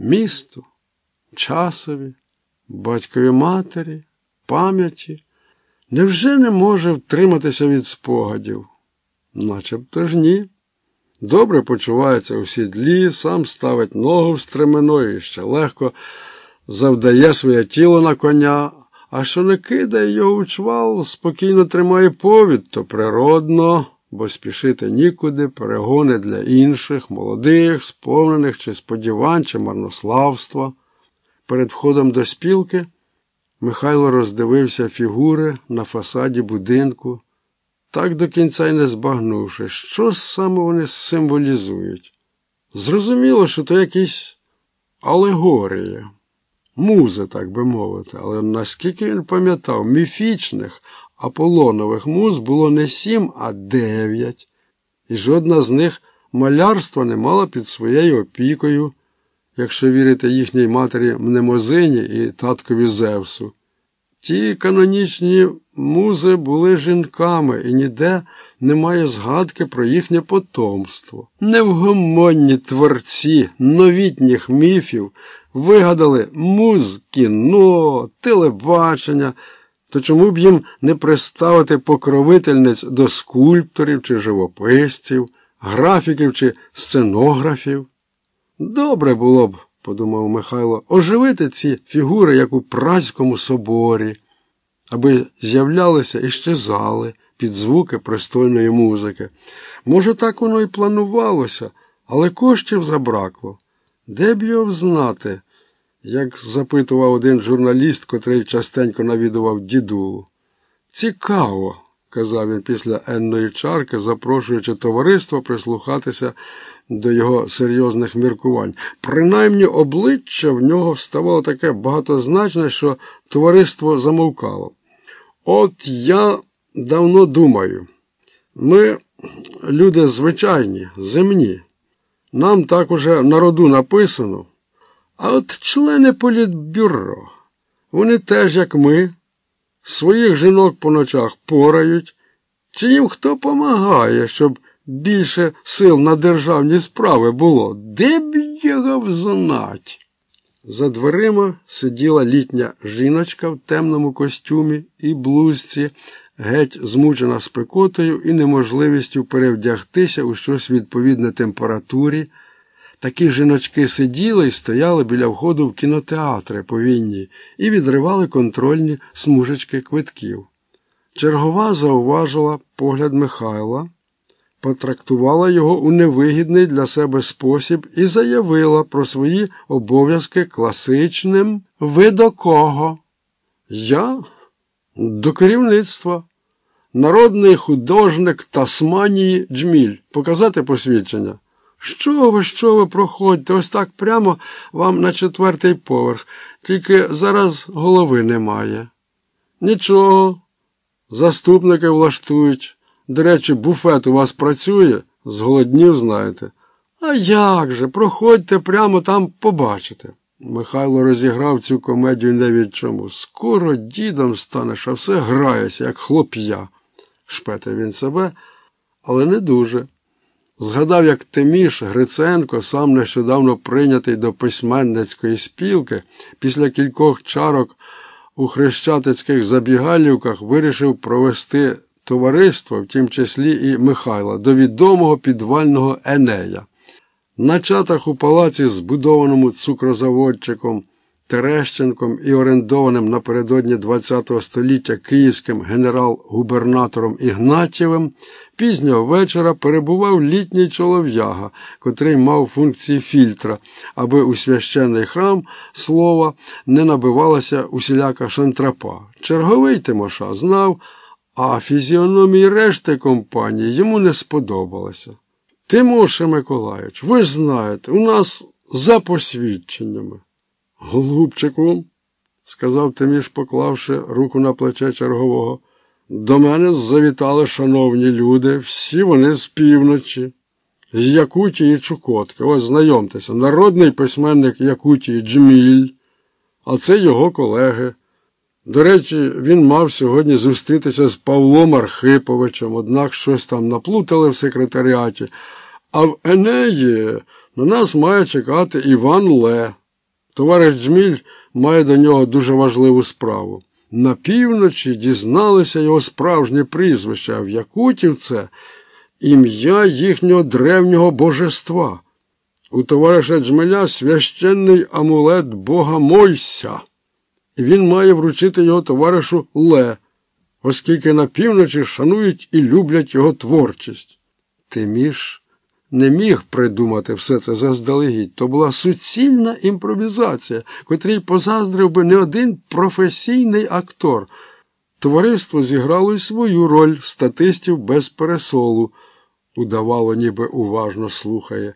місту, часові, батькові матері, пам'яті. Невже не може втриматися від спогадів? Начебто ж ні. Добре почувається у сідлі, сам ставить ногу в стремено і ще легко завдає своє тіло на коня, а що не кидає його у чвал, спокійно тримає повід, то природно, бо спішити нікуди, перегони для інших, молодих, сповнених чи сподівань, чи марнославства. Перед входом до спілки Михайло роздивився фігури на фасаді будинку, так до кінця й не збагнувши, що саме вони символізують. Зрозуміло, що то якісь алегорія, музи, так би мовити, але наскільки він пам'ятав, міфічних аполонових муз було не сім, а дев'ять, і жодна з них малярства не мала під своєю опікою якщо вірити їхній матері Мнемозині і таткові Зевсу. Ті канонічні музи були жінками і ніде немає згадки про їхнє потомство. Невгомонні творці новітніх міфів вигадали муз, кіно, телебачення, то чому б їм не приставити покровительниць до скульпторів чи живописців, графіків чи сценографів? Добре було б, подумав Михайло, оживити ці фігури, як у Празькому соборі, аби з'являлися і щезали під звуки пристойної музики. Може, так воно і планувалося, але коштів забракло. Де б його знати, як запитував один журналіст, котрий частенько навідував дідулу. Цікаво, казав він після енної чарки, запрошуючи товариство прислухатися до його серйозних міркувань. Принаймні обличчя в нього вставало таке багатозначне, що товариство замовкало. От я давно думаю, ми, люди звичайні, земні, нам так уже на роду написано, а от члени політбюро, вони теж, як ми, своїх жінок по ночах порають, чи їм хто помагає, щоб більше сил на державні справи було. Де б його взнать? За дверима сиділа літня жіночка в темному костюмі і блузці, геть змучена спекотою і неможливістю перевдягтися у щось відповідне температурі. Такі жіночки сиділи і стояли біля входу в кінотеатри повінні і відривали контрольні смужечки квитків. Чергова зауважила погляд Михайла потрактувала його у невигідний для себе спосіб і заявила про свої обов'язки класичним ви до кого? Я до керівництва. Народний художник Тасманії Джміль. Показати посвідчення. Що ви, що ви проходьте? Ось так прямо вам на четвертий поверх, тільки зараз голови немає. Нічого. Заступники влаштують. До речі, буфет у вас працює, зголоднів, знаєте. А як же? Проходьте прямо там побачите. Михайло розіграв цю комедію не від чому. Скоро дідом станеш, а все граєся, як хлоп'я. Шпете він себе, але не дуже. Згадав, як Тиміш Гриценко, сам нещодавно прийнятий до письменницької спілки, після кількох чарок у хрещатицьких забігалівках вирішив провести товариства, в тім числі і Михайла, до відомого підвального Енея. На чатах у палаці, збудованому цукрозаводчиком Терещенком і орендованим напередодні ХХ століття київським генерал-губернатором Ігнатєвим, пізнього вечора перебував літній чолов'яга, котрий мав функції фільтра, аби у священний храм слова не набивалася усіляка шантрапа. Черговий Тимоша знав а фізіономії решти компанії йому не сподобалося. Тимоше Миколаївич, ви ж знаєте, у нас за посвідченнями. Голубчику, сказав Тиміш, поклавши руку на плече чергового, до мене завітали шановні люди, всі вони з півночі, з Якутії Чукотки. Ось знайомтеся, народний письменник Якутії Джміль, а це його колеги. До речі, він мав сьогодні зустрітися з Павлом Архиповичем, однак щось там наплутали в секретаріаті, а в Енеї на нас має чекати Іван Ле, Товариш Джміль має до нього дуже важливу справу. На півночі дізналися його справжнє прізвище, а в Якутів це ім'я їхнього древнього божества. У товариша Джмеля священний амулет Бога Мойся, і він має вручити його товаришу Ле, оскільки на півночі шанують і люблять його творчість. Тиміш не міг придумати все це заздалегідь. То була суцільна імпровізація, котрій позаздрив би не один професійний актор. Товариство зіграло й свою роль статистів без пересолу, удавало, ніби уважно слухає.